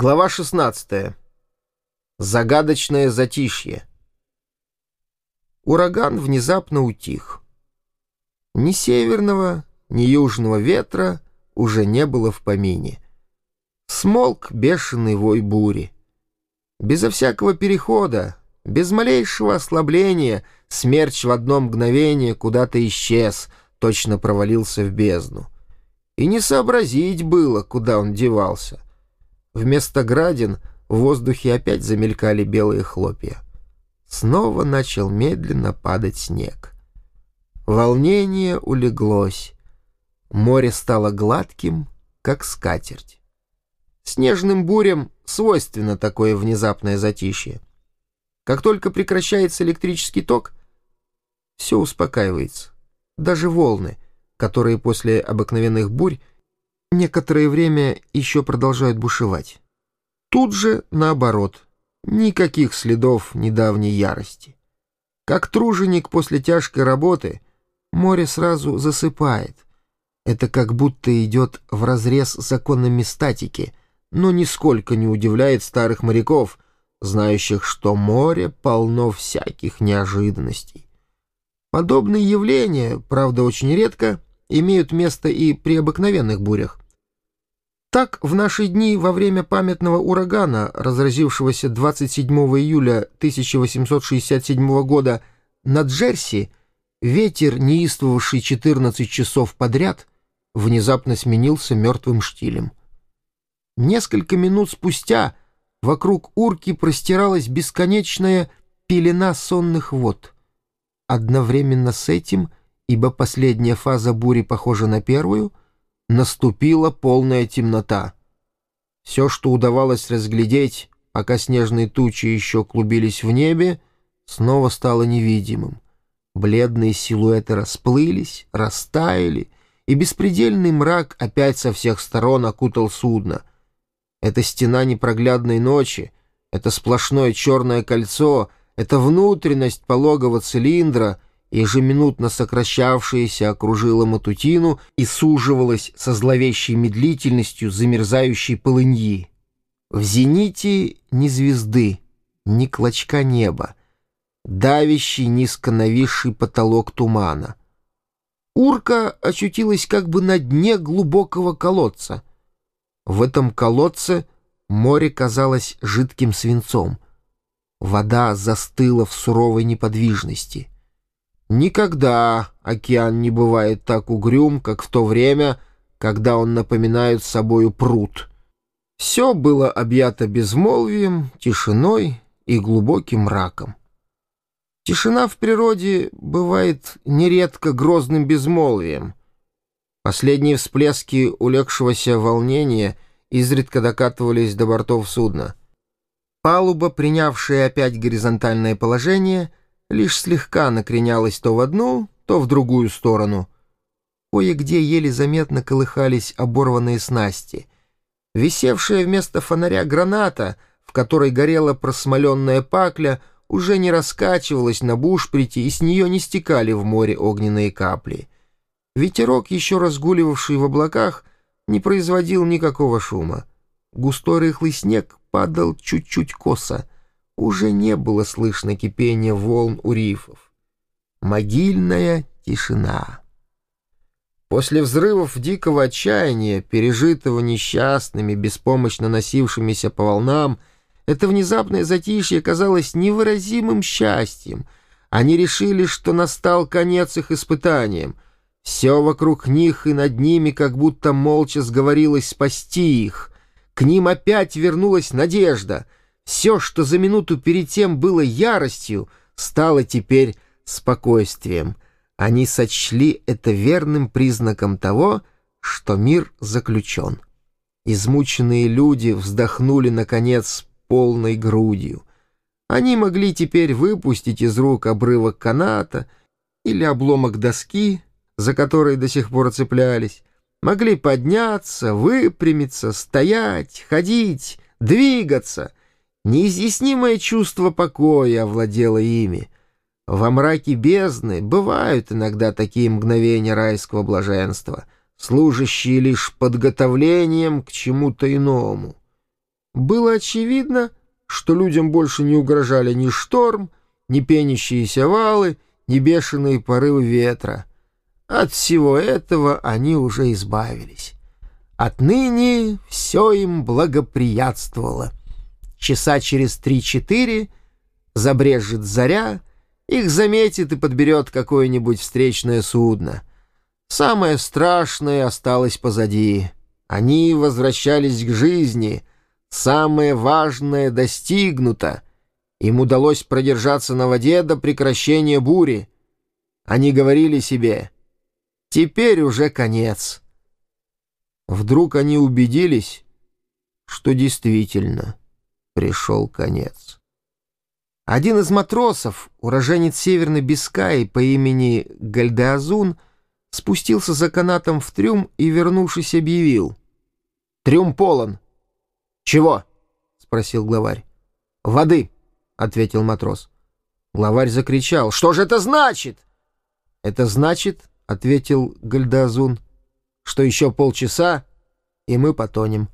Глава 16. Загадочное затишье. Ураган внезапно утих. Ни северного, ни южного ветра уже не было в помине. Смолк бешеный вой бури. Безо всякого перехода, без малейшего ослабления, смерч в одно мгновение куда-то исчез, точно провалился в бездну. И не сообразить было, куда он девался. Вместо градин в воздухе опять замелькали белые хлопья. Снова начал медленно падать снег. Волнение улеглось. Море стало гладким, как скатерть. Снежным бурям свойственно такое внезапное затишье. Как только прекращается электрический ток, все успокаивается. Даже волны, которые после обыкновенных бурь некоторое время еще продолжают бушевать. Тут же наоборот, никаких следов недавней ярости. Как труженик после тяжкой работы, море сразу засыпает. Это как будто идет вразрез с законами статики, но нисколько не удивляет старых моряков, знающих, что море полно всяких неожиданностей. Подобные явления, правда, очень редко, имеют место и при обыкновенных бурях. Так, в наши дни во время памятного урагана, разразившегося 27 июля 1867 года на Джерси, ветер, неистовавший 14 часов подряд, внезапно сменился мертвым штилем. Несколько минут спустя вокруг урки простиралась бесконечная пелена сонных вод. Одновременно с этим, ибо последняя фаза бури похожа на первую — наступила полная темнота. Все, что удавалось разглядеть, пока снежные тучи еще клубились в небе, снова стало невидимым. Бледные силуэты расплылись, растаяли, и беспредельный мрак опять со всех сторон окутал судно. Это стена непроглядной ночи, это сплошное черное кольцо, это внутренность пологого цилиндра — ежеминутно сокращавшаяся, окружила Матутину и суживалась со зловещей медлительностью замерзающей полыньи. В зените ни звезды, ни клочка неба, давящий низко нависший потолок тумана. Урка очутилась как бы на дне глубокого колодца. В этом колодце море казалось жидким свинцом. Вода застыла в суровой неподвижности — Никогда океан не бывает так угрюм, как в то время, когда он напоминает собою пруд. Все было объято безмолвием, тишиной и глубоким мраком. Тишина в природе бывает нередко грозным безмолвием. Последние всплески улегшегося волнения изредка докатывались до бортов судна. Палуба, принявшая опять горизонтальное положение — лишь слегка накренялась то в одну, то в другую сторону. Кое-где еле заметно колыхались оборванные снасти. Висевшая вместо фонаря граната, в которой горела просмоленная пакля, уже не раскачивалась на бушприте, и с нее не стекали в море огненные капли. Ветерок, еще разгуливавший в облаках, не производил никакого шума. Густой рыхлый снег падал чуть-чуть косо — уже не было слышно кипения волн у рифов. Могильная тишина. После взрывов дикого отчаяния, пережитого несчастными, беспомощно носившимися по волнам, это внезапное затишье казалось невыразимым счастьем. Они решили, что настал конец их испытаниям. Все вокруг них и над ними как будто молча сговорилось спасти их. К ним опять вернулась надежда — все, что за минуту перед тем было яростью, стало теперь спокойствием. Они сочли это верным признаком того, что мир заключен. Измученные люди вздохнули, наконец, полной грудью. Они могли теперь выпустить из рук обрывок каната или обломок доски, за который до сих пор цеплялись, могли подняться, выпрямиться, стоять, ходить, двигаться — Неизъяснимое чувство покоя овладело ими. Во мраке бездны бывают иногда такие мгновения райского блаженства, служащие лишь подготовлением к чему-то иному. Было очевидно, что людям больше не угрожали ни шторм, ни пенящиеся валы, ни бешеные порывы ветра. От всего этого они уже избавились. Отныне все им благоприятствовало. Часа через три-четыре забрежет заря, их заметит и подберет какое-нибудь встречное судно. Самое страшное осталось позади. Они возвращались к жизни. Самое важное достигнуто. Им удалось продержаться на воде до прекращения бури. Они говорили себе «Теперь уже конец». Вдруг они убедились, что действительно пришел конец. Один из матросов, уроженец Северной Бискаи по имени Гальдеазун, спустился за канатом в трюм и, вернувшись, объявил. «Трюм полон». «Чего?» — спросил главарь. «Воды», — ответил матрос. Главарь закричал. «Что же это значит?» «Это значит, — ответил Гальдеазун, — что еще полчаса, и мы потонем».